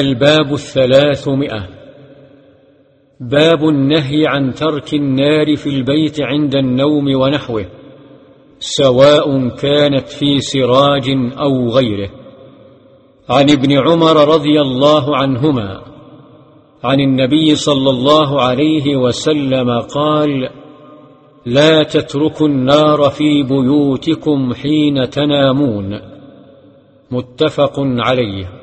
الباب الثلاثمائة. باب النهي عن ترك النار في البيت عند النوم ونحوه سواء كانت في سراج أو غيره. عن ابن عمر رضي الله عنهما عن النبي صلى الله عليه وسلم قال لا تتركوا النار في بيوتكم حين تنامون. متفق عليه.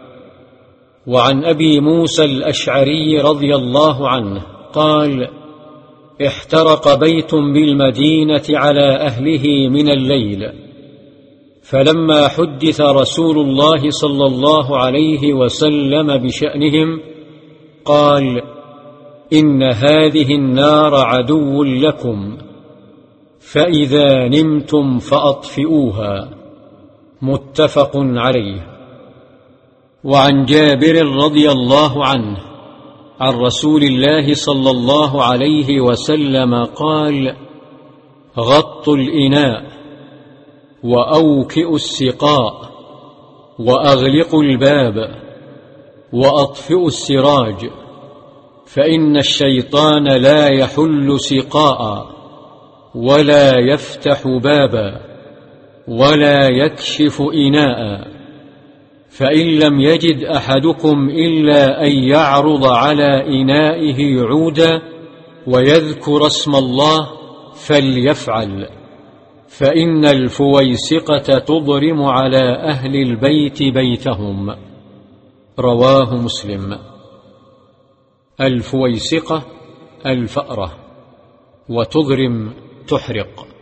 وعن أبي موسى الأشعري رضي الله عنه قال احترق بيت بالمدينة على أهله من الليل فلما حدث رسول الله صلى الله عليه وسلم بشأنهم قال إن هذه النار عدو لكم فإذا نمتم فأطفئوها. متفق عليه. وعن جابر رضي الله عنه عن رسول الله صلى الله عليه وسلم قال غطوا الإناء وأوكئوا السقاء وأغلقوا الباب وأطفئوا السراج فإن الشيطان لا يحل سقاء ولا يفتح بابا ولا يكشف إناء. فإن لم يجد أحدكم إلا أن يعرض على إنائه عودا ويذكر اسم الله فليفعل. فإن الفويسقة تضرم على أهل البيت بيتهم. رواه مسلم. الفويسقة الفأرة. وتضرم تحرق.